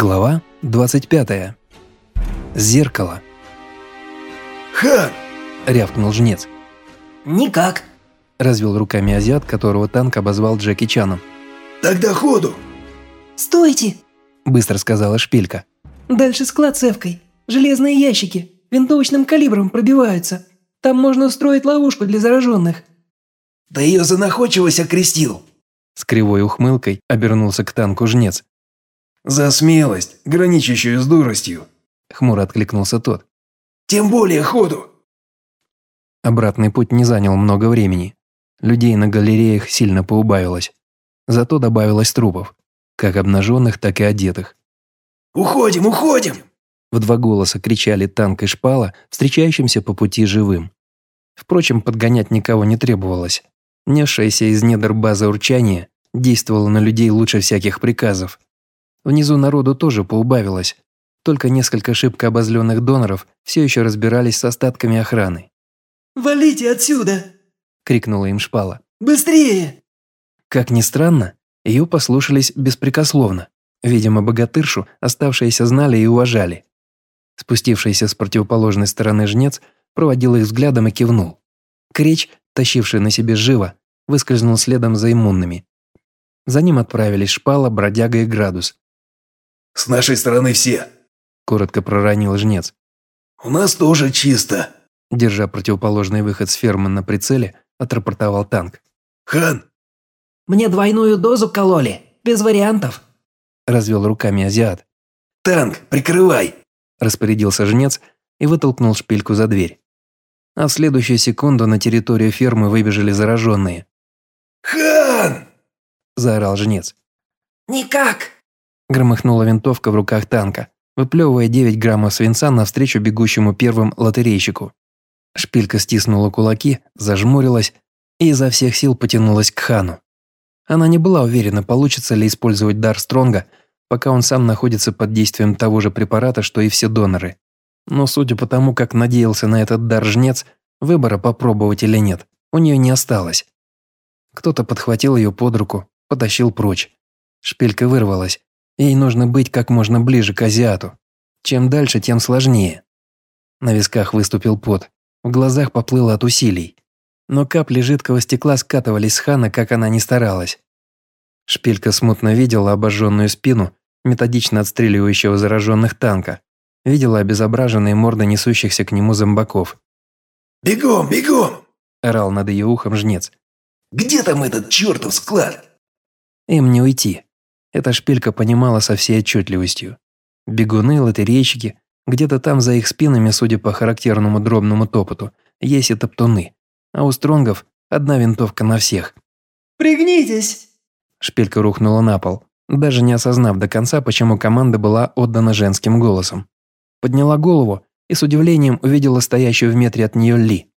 Глава 25. Зеркало. «Хан!» – рявкнул жнец. «Никак!» – развел руками азиат, которого танк обозвал Джеки Чаном. «Тогда ходу!» «Стойте!» – быстро сказала шпилька. «Дальше склад с эвкой. Железные ящики. Винтовочным калибром пробиваются. Там можно устроить ловушку для зараженных». «Да ее за находчивость окрестил!» С кривой ухмылкой обернулся к танку жнец. «За смелость, граничащую с дуростью!» Хмуро откликнулся тот. «Тем более ходу!» Обратный путь не занял много времени. Людей на галереях сильно поубавилось. Зато добавилось трупов, как обнаженных, так и одетых. «Уходим, уходим!» В два голоса кричали танк и шпала, встречающимся по пути живым. Впрочем, подгонять никого не требовалось. Несшееся из недр базы урчания действовало на людей лучше всяких приказов. Внизу народу тоже поубавилось. Только несколько шибко обозленных доноров все еще разбирались с остатками охраны. «Валите отсюда!» – крикнула им шпала. «Быстрее!» Как ни странно, ее послушались беспрекословно. Видимо, богатыршу оставшиеся знали и уважали. Спустившийся с противоположной стороны жнец проводил их взглядом и кивнул. Кречь, тащивший на себе живо, выскользнул следом за иммунными. За ним отправились шпала, бродяга и градус. «С нашей стороны все», – коротко проронил жнец. «У нас тоже чисто», – держа противоположный выход с фермы на прицеле, отрапортовал танк. «Хан!» «Мне двойную дозу кололи, без вариантов», – развел руками азиат. «Танк, прикрывай!» – распорядился жнец и вытолкнул шпильку за дверь. А в следующую секунду на территорию фермы выбежали зараженные. «Хан!» – заорал жнец. «Никак!» Громыхнула винтовка в руках танка, выплевывая 9 граммов свинца навстречу бегущему первым лотерейщику. Шпилька стиснула кулаки, зажмурилась и изо всех сил потянулась к Хану. Она не была уверена, получится ли использовать дар Стронга, пока он сам находится под действием того же препарата, что и все доноры. Но судя по тому, как надеялся на этот дар жнец, выбора попробовать или нет, у нее не осталось. Кто-то подхватил ее под руку, потащил прочь. Шпилька вырвалась, Ей нужно быть как можно ближе к азиату. Чем дальше, тем сложнее. На висках выступил пот, в глазах поплыло от усилий. Но капли жидкого стекла скатывались с Хана, как она ни старалась. Шпилька смутно видела обожженную спину, методично отстреливающего зараженных танка. Видела обезображенные морды несущихся к нему зомбаков. «Бегом, бегом!» – орал над ее ухом жнец. «Где там этот чертов склад?» «Им не уйти. Эта шпилька понимала со всей отчетливостью. Бегуны, лотерейщики, где-то там за их спинами, судя по характерному дробному топоту, есть и топтуны. А у стронгов одна винтовка на всех. «Пригнитесь!» Шпилька рухнула на пол, даже не осознав до конца, почему команда была отдана женским голосом. Подняла голову и с удивлением увидела стоящую в метре от нее Ли.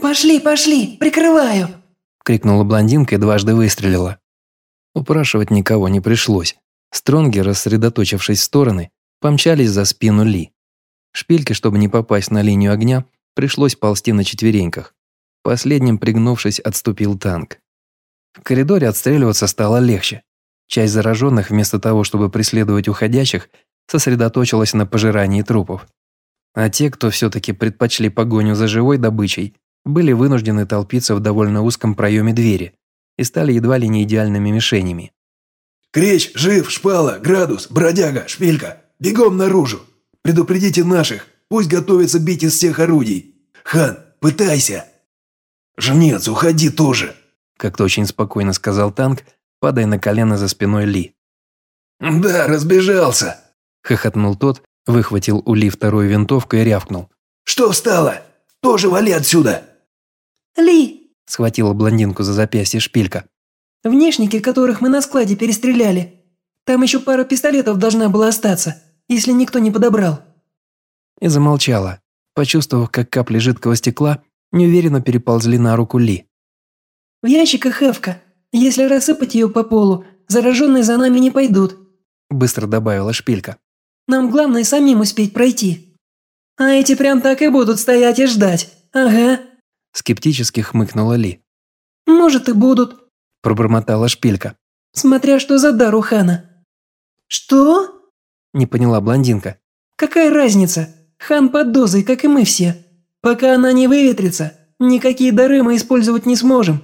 «Пошли, пошли, прикрываю!» крикнула блондинка и дважды выстрелила. Упрашивать никого не пришлось. Стронги, рассредоточившись в стороны, помчались за спину Ли. Шпильке, чтобы не попасть на линию огня, пришлось ползти на четвереньках. Последним, пригнувшись, отступил танк. В коридоре отстреливаться стало легче. Часть зараженных, вместо того, чтобы преследовать уходящих, сосредоточилась на пожирании трупов. А те, кто все-таки предпочли погоню за живой добычей, были вынуждены толпиться в довольно узком проеме двери, и стали едва ли не идеальными мишенями. «Кречь, жив, шпала, градус, бродяга, шпилька! Бегом наружу! Предупредите наших, пусть готовятся бить из всех орудий! Хан, пытайся!» «Жнец, уходи тоже!» Как-то очень спокойно сказал танк, падая на колено за спиной Ли. «Да, разбежался!» Хохотнул тот, выхватил у Ли вторую винтовку и рявкнул. «Что встало? Тоже вали отсюда!» «Ли, Схватила блондинку за запястье шпилька. «Внешники, которых мы на складе перестреляли. Там еще пара пистолетов должна была остаться, если никто не подобрал». И замолчала, почувствовав, как капли жидкого стекла неуверенно переползли на руку Ли. «В ящиках Эвка. Если рассыпать ее по полу, зараженные за нами не пойдут», быстро добавила шпилька. «Нам главное самим успеть пройти. А эти прям так и будут стоять и ждать. Ага». Скептически хмыкнула Ли. «Может и будут», – пробормотала шпилька. «Смотря что за дар у Хана». «Что?» Не поняла блондинка. «Какая разница? Хан под дозой, как и мы все. Пока она не выветрится, никакие дары мы использовать не сможем.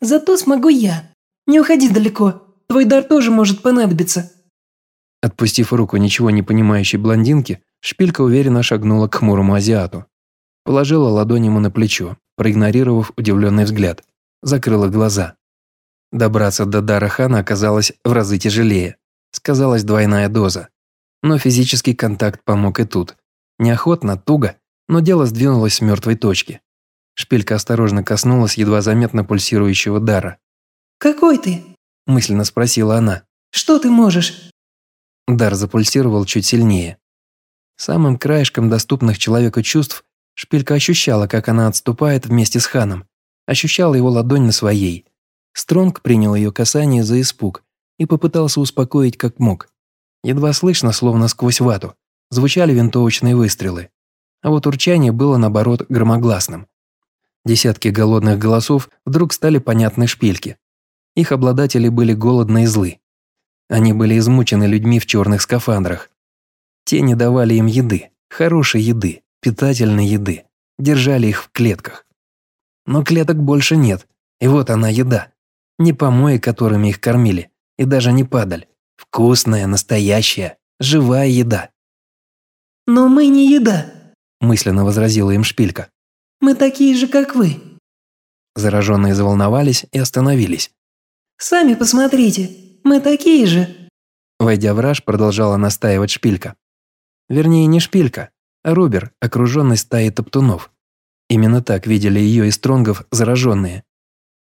Зато смогу я. Не уходи далеко, твой дар тоже может понадобиться». Отпустив руку ничего не понимающей блондинки, шпилька уверенно шагнула к хмурому азиату. Положила ладонь ему на плечо, проигнорировав удивленный взгляд. Закрыла глаза. Добраться до дара хана оказалось в разы тяжелее. Сказалась двойная доза. Но физический контакт помог и тут. Неохотно, туго, но дело сдвинулось с мертвой точки. Шпилька осторожно коснулась едва заметно пульсирующего дара. «Какой ты?» – мысленно спросила она. «Что ты можешь?» Дар запульсировал чуть сильнее. Самым краешком доступных человеку чувств Шпилька ощущала, как она отступает вместе с ханом. Ощущала его ладонь на своей. Стронг принял ее касание за испуг и попытался успокоить как мог. Едва слышно, словно сквозь вату, звучали винтовочные выстрелы. А вот урчание было, наоборот, громогласным. Десятки голодных голосов вдруг стали понятны шпильке. Их обладатели были голодны и злы. Они были измучены людьми в черных скафандрах. Те не давали им еды, хорошей еды, питательной еды, держали их в клетках. Но клеток больше нет, и вот она еда. Не помои, которыми их кормили, и даже не падаль. Вкусная, настоящая, живая еда. «Но мы не еда», – мысленно возразила им шпилька. «Мы такие же, как вы». Зараженные заволновались и остановились. «Сами посмотрите, мы такие же». Войдя в раж, продолжала настаивать шпилька. Вернее, не шпилька, Рубер, окруженный стаей топтунов. Именно так видели ее и Стронгов зараженные.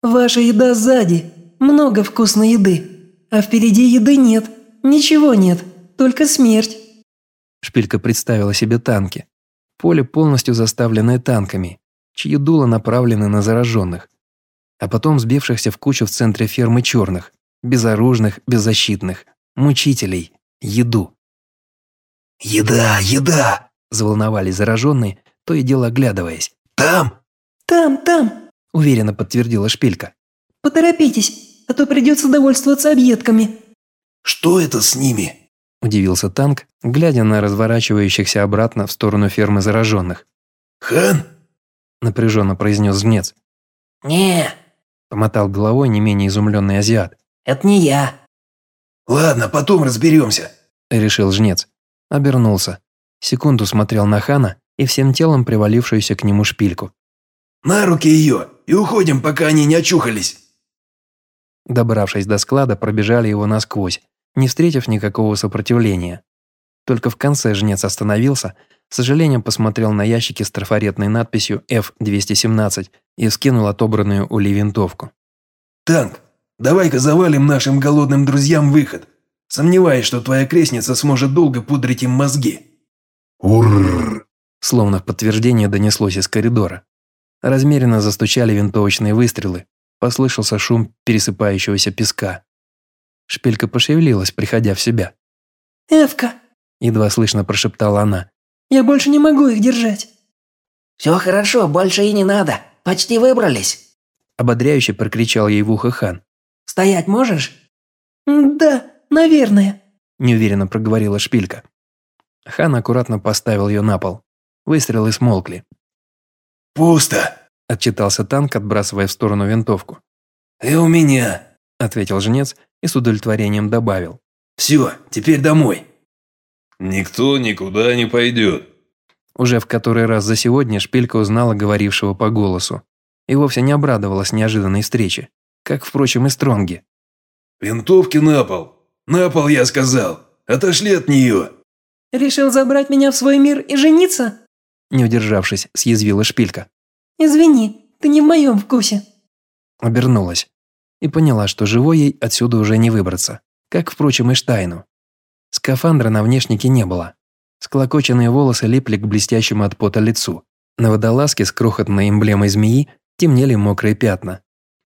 «Ваша еда сзади. Много вкусной еды. А впереди еды нет. Ничего нет. Только смерть». Шпилька представила себе танки. Поле полностью заставленное танками, чьи дула направлены на зараженных. А потом сбившихся в кучу в центре фермы черных, безоружных, беззащитных, мучителей, еду. «Еда, еда!» – заволновались зараженные, то и дело оглядываясь. «Там?» «Там, там!» – уверенно подтвердила шпилька. «Поторопитесь, а то придется довольствоваться объедками». «Что это с ними?» – удивился танк, глядя на разворачивающихся обратно в сторону фермы зараженных. «Хан?» – напряженно произнес жнец. «Не», – помотал головой не менее изумленный азиат. «Это не я». «Ладно, потом разберемся», – решил жнец. Обернулся. Секунду смотрел на Хана и всем телом привалившуюся к нему шпильку. «На руки ее и уходим, пока они не очухались!» Добравшись до склада, пробежали его насквозь, не встретив никакого сопротивления. Только в конце жнец остановился, с сожалением посмотрел на ящики с трафаретной надписью F-217 и скинул отобранную у Ли винтовку. «Танк, давай-ка завалим нашим голодным друзьям выход. Сомневаюсь, что твоя крестница сможет долго пудрить им мозги». «Урррр!» Словно в подтверждение донеслось из коридора. Размеренно застучали винтовочные выстрелы, послышался шум пересыпающегося песка. Шпилька пошевелилась, приходя в себя. «Эвка!» – едва слышно прошептала она. «Я больше не могу их держать». «Все хорошо, больше и не надо. Почти выбрались». Ободряюще прокричал ей в ухо хан. «Стоять можешь?» «Да, наверное», – неуверенно проговорила шпилька. Хан аккуратно поставил ее на пол. Выстрелы смолкли. «Пусто», – отчитался танк, отбрасывая в сторону винтовку. «И у меня», – ответил жнец и с удовлетворением добавил. «Все, теперь домой». «Никто никуда не пойдет». Уже в который раз за сегодня шпилька узнала говорившего по голосу. И вовсе не обрадовалась неожиданной встрече. Как, впрочем, и Стронги. «Винтовки на пол! На пол, я сказал! Отошли от нее!» «Решил забрать меня в свой мир и жениться?» Не удержавшись, съязвила шпилька. «Извини, ты не в моем вкусе». Обернулась. И поняла, что живой ей отсюда уже не выбраться. Как, впрочем, и Штайну. Скафандра на внешнике не было. Склокоченные волосы липли к блестящему от пота лицу. На водолазке с крохотной эмблемой змеи темнели мокрые пятна.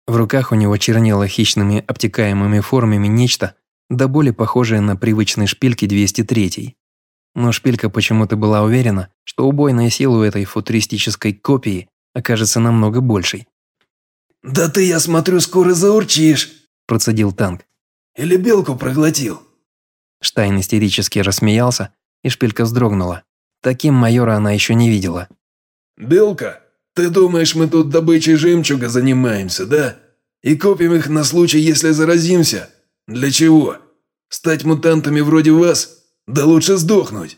В руках у него чернело хищными обтекаемыми формами нечто, до боли похожее на привычные шпильки 203 но шпилька почему-то была уверена, что убойная сила у этой футуристической копии окажется намного большей. «Да ты, я смотрю, скоро заурчишь», – процедил танк. «Или белку проглотил?» Штайн истерически рассмеялся, и шпилька вздрогнула. Таким майора она еще не видела. «Белка, ты думаешь, мы тут добычей жемчуга занимаемся, да? И копим их на случай, если заразимся? Для чего? Стать мутантами вроде вас? Да лучше сдохнуть!»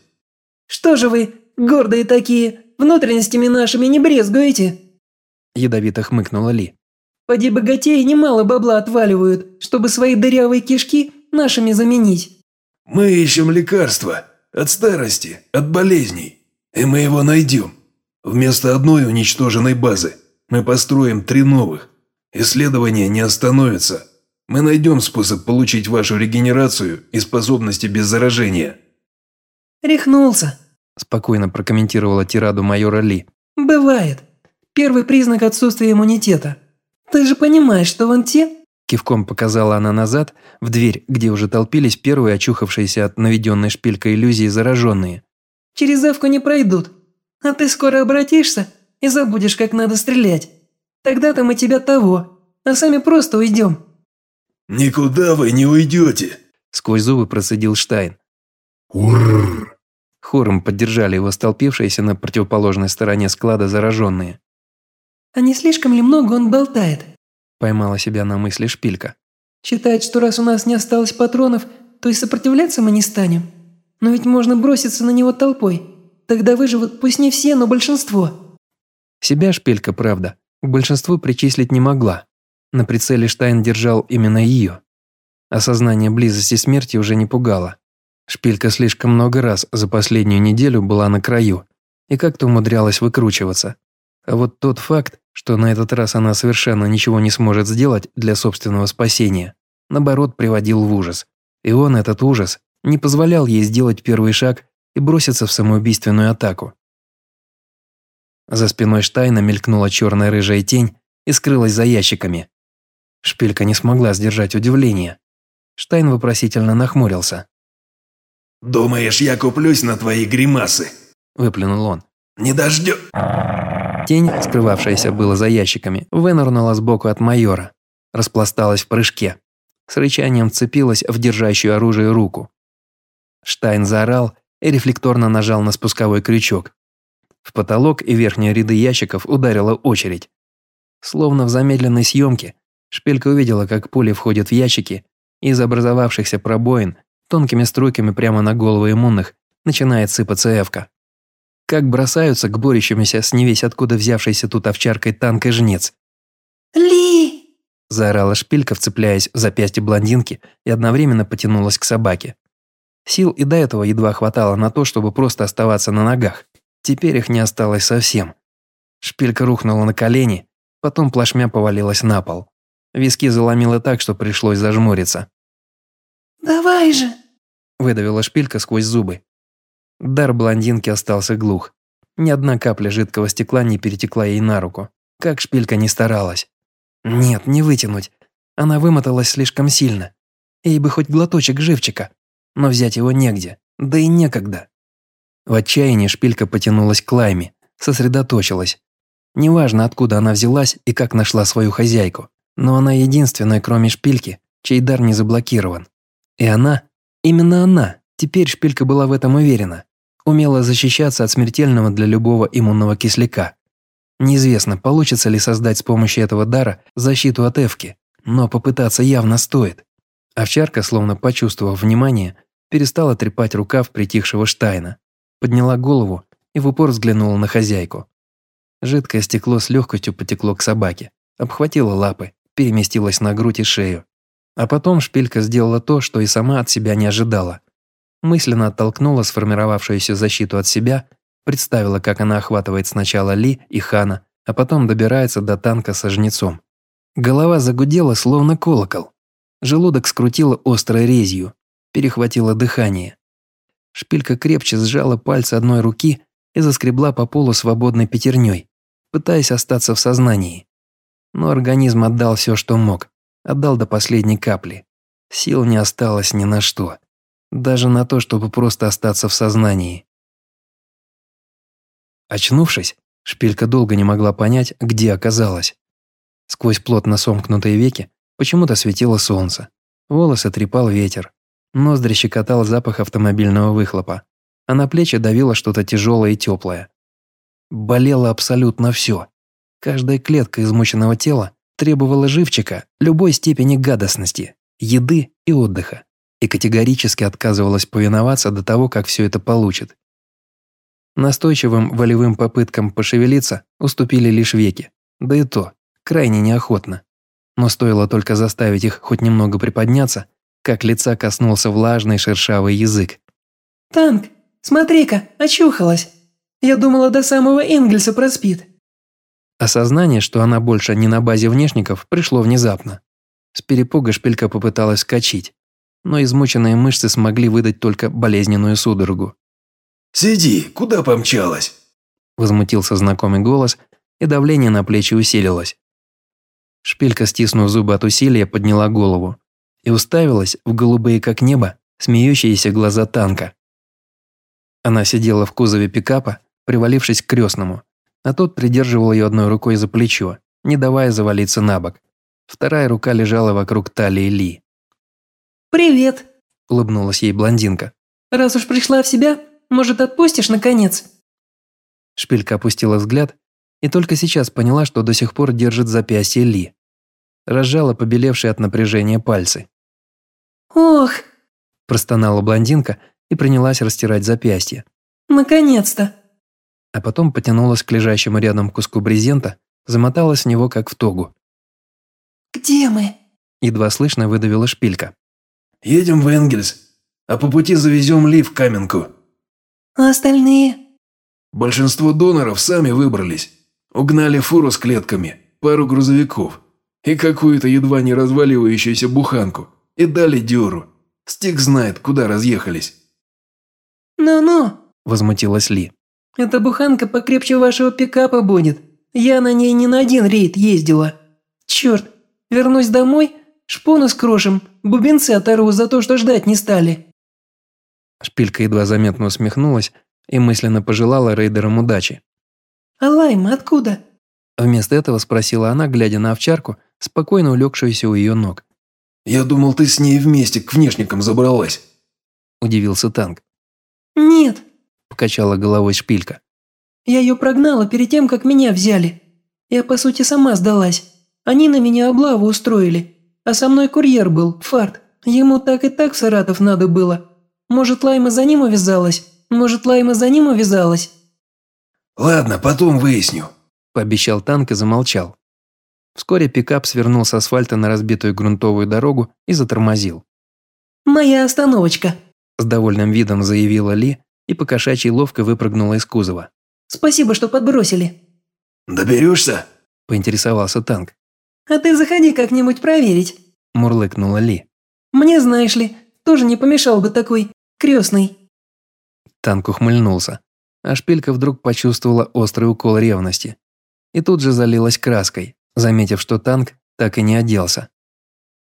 Что же вы, гордые такие, внутренностями нашими не брезгуете? Ядовито хмыкнула Ли. Поди богатеи немало бабла отваливают, чтобы свои дырявые кишки нашими заменить. «Мы ищем лекарства. От старости, от болезней. И мы его найдем. Вместо одной уничтоженной базы мы построим три новых. Исследования не остановятся. Мы найдем способ получить вашу регенерацию и способности без заражения». Рехнулся. Спокойно прокомментировала тираду майора Ли. Бывает. Первый признак отсутствия иммунитета. Ты же понимаешь, что вон те... Кивком показала она назад, в дверь, где уже толпились первые очухавшиеся от наведенной шпилькой иллюзии зараженные. Через авку не пройдут. А ты скоро обратишься и забудешь, как надо стрелять. Тогда-то мы тебя того, а сами просто уйдем. «Никуда вы не уйдете!» Сквозь зубы процедил Штайн. «Урррр!» Хором поддержали его столпившиеся на противоположной стороне склада зараженные. А не слишком ли много он болтает? Поймала себя на мысли шпилька. Считает, что раз у нас не осталось патронов, то и сопротивляться мы не станем. Но ведь можно броситься на него толпой. Тогда выживут пусть не все, но большинство. Себя шпилька, правда, к большинству причислить не могла. На прицеле Штайн держал именно ее. Осознание близости смерти уже не пугало. Шпилька слишком много раз за последнюю неделю была на краю и как-то умудрялась выкручиваться. А вот тот факт, что на этот раз она совершенно ничего не сможет сделать для собственного спасения, наоборот, приводил в ужас. И он, этот ужас, не позволял ей сделать первый шаг и броситься в самоубийственную атаку. За спиной Штайна мелькнула черная рыжая тень и скрылась за ящиками. Шпилька не смогла сдержать удивление. Штайн вопросительно нахмурился. «Думаешь, я куплюсь на твои гримасы?» – выплюнул он. «Не дождё...» Тень, скрывавшаяся было за ящиками, вынырнула сбоку от майора, распласталась в прыжке. С рычанием вцепилась в держащую оружие руку. Штайн заорал и рефлекторно нажал на спусковой крючок. В потолок и верхние ряды ящиков ударила очередь. Словно в замедленной съемке, Шпилька увидела, как пули входят в ящики, и из образовавшихся пробоин тонкими струйками прямо на головы иммунных начинает сыпаться эвка как бросаются к борющимся с невесть откуда взявшейся тут овчаркой танк и жнец. «Ли!» – заорала шпилька, вцепляясь в запястье блондинки и одновременно потянулась к собаке. Сил и до этого едва хватало на то, чтобы просто оставаться на ногах. Теперь их не осталось совсем. Шпилька рухнула на колени, потом плашмя повалилась на пол. Виски заломило так, что пришлось зажмуриться. «Давай же!» – выдавила шпилька сквозь зубы. Дар блондинки остался глух. Ни одна капля жидкого стекла не перетекла ей на руку. Как шпилька не старалась. Нет, не вытянуть. Она вымоталась слишком сильно. Ей бы хоть глоточек живчика. Но взять его негде. Да и некогда. В отчаянии шпилька потянулась к Лайме, сосредоточилась. Неважно, откуда она взялась и как нашла свою хозяйку, но она единственная, кроме шпильки, чей дар не заблокирован. И она, именно она, теперь шпилька была в этом уверена, умела защищаться от смертельного для любого иммунного кисляка. Неизвестно, получится ли создать с помощью этого дара защиту от эвки, но попытаться явно стоит. Овчарка, словно почувствовав внимание, перестала трепать рукав притихшего Штайна, подняла голову и в упор взглянула на хозяйку. Жидкое стекло с легкостью потекло к собаке, обхватило лапы, переместилось на грудь и шею. А потом шпилька сделала то, что и сама от себя не ожидала мысленно оттолкнула сформировавшуюся защиту от себя, представила, как она охватывает сначала Ли и Хана, а потом добирается до танка со жнецом. Голова загудела, словно колокол. Желудок скрутило острой резью, перехватило дыхание. Шпилька крепче сжала пальцы одной руки и заскребла по полу свободной пятерней, пытаясь остаться в сознании. Но организм отдал все, что мог, отдал до последней капли. Сил не осталось ни на что даже на то, чтобы просто остаться в сознании. Очнувшись, Шпилька долго не могла понять, где оказалась. Сквозь плотно сомкнутые веки почему-то светило солнце. Волосы трепал ветер. Ноздри щекотал запах автомобильного выхлопа, а на плечи давило что-то тяжелое и теплое. Болело абсолютно все. Каждая клетка измученного тела требовала живчика любой степени гадостности, еды и отдыха, и категорически отказывалась повиноваться до того, как все это получит. Настойчивым волевым попыткам пошевелиться уступили лишь веки, да и то, крайне неохотно. Но стоило только заставить их хоть немного приподняться, как лица коснулся влажный шершавый язык. «Танк, смотри-ка, очухалась. Я думала, до самого Энгельса проспит». Осознание, что она больше не на базе внешников, пришло внезапно. С перепуга шпилька попыталась скачить, но измученные мышцы смогли выдать только болезненную судорогу. «Сиди, куда помчалась?» Возмутился знакомый голос, и давление на плечи усилилось. Шпилька, стиснув зубы от усилия, подняла голову и уставилась в голубые как небо смеющиеся глаза танка. Она сидела в кузове пикапа, привалившись к крестному, а тот придерживал ее одной рукой за плечо, не давая завалиться на бок. Вторая рука лежала вокруг талии Ли. «Привет», – улыбнулась ей блондинка. «Раз уж пришла в себя, может, отпустишь, наконец?» Шпилька опустила взгляд и только сейчас поняла, что до сих пор держит запястье Ли. Разжала побелевшие от напряжения пальцы. «Ох!» – простонала блондинка и принялась растирать запястье. «Наконец-то!» А потом потянулась к лежащему рядом куску брезента, замоталась в него как в тогу. «Где мы?» Едва слышно выдавила шпилька. «Едем в Энгельс, а по пути завезем Ли в Каменку». «А остальные?» «Большинство доноров сами выбрались. Угнали фуру с клетками, пару грузовиков и какую-то едва не разваливающуюся буханку и дали дёру. Стик знает, куда разъехались». «Ну-ну», – возмутилась Ли. Эта буханка покрепче вашего пикапа будет. Я на ней не на один рейд ездила. Черт, вернусь домой, шпону скрошим, бубенцы оторву за то, что ждать не стали». Шпилька едва заметно усмехнулась и мысленно пожелала рейдерам удачи. «А лайм откуда?» Вместо этого спросила она, глядя на овчарку, спокойно улегшуюся у ее ног. «Я думал, ты с ней вместе к внешникам забралась», – удивился танк. «Нет, покачала головой шпилька. «Я ее прогнала перед тем, как меня взяли. Я, по сути, сама сдалась. Они на меня облаву устроили. А со мной курьер был, Фарт. Ему так и так в Саратов надо было. Может, Лайма за ним увязалась? Может, Лайма за ним увязалась?» «Ладно, потом выясню», – пообещал танк и замолчал. Вскоре пикап свернул с асфальта на разбитую грунтовую дорогу и затормозил. «Моя остановочка», – с довольным видом заявила Ли, и по кошачьей ловко выпрыгнула из кузова. «Спасибо, что подбросили». «Доберешься?» – поинтересовался танк. «А ты заходи как-нибудь проверить», – мурлыкнула Ли. «Мне, знаешь ли, тоже не помешал бы такой крестный». Танк ухмыльнулся, а шпилька вдруг почувствовала острый укол ревности. И тут же залилась краской, заметив, что танк так и не оделся.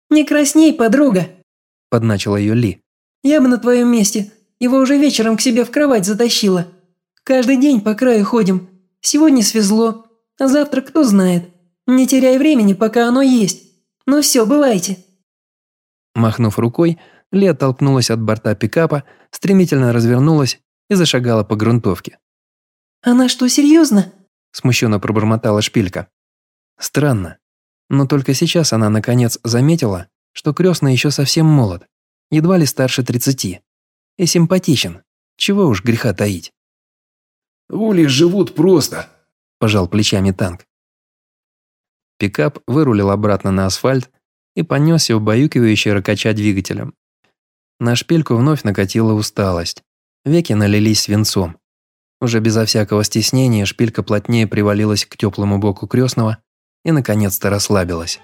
«Не красней, подруга», – подначила ее Ли. «Я бы на твоем месте его уже вечером к себе в кровать затащила. Каждый день по краю ходим. Сегодня свезло, а завтра кто знает. Не теряй времени, пока оно есть. Ну все, бывайте». Махнув рукой, Ли оттолкнулась от борта пикапа, стремительно развернулась и зашагала по грунтовке. «Она что, серьезно?» – смущенно пробормотала шпилька. Странно, но только сейчас она наконец заметила, что крестный еще совсем молод, едва ли старше тридцати и симпатичен. Чего уж греха таить. «Ули живут просто», – пожал плечами танк. Пикап вырулил обратно на асфальт и понесся убаюкивающе ракача двигателем. На шпильку вновь накатила усталость. Веки налились свинцом. Уже безо всякого стеснения шпилька плотнее привалилась к теплому боку крестного и наконец-то расслабилась.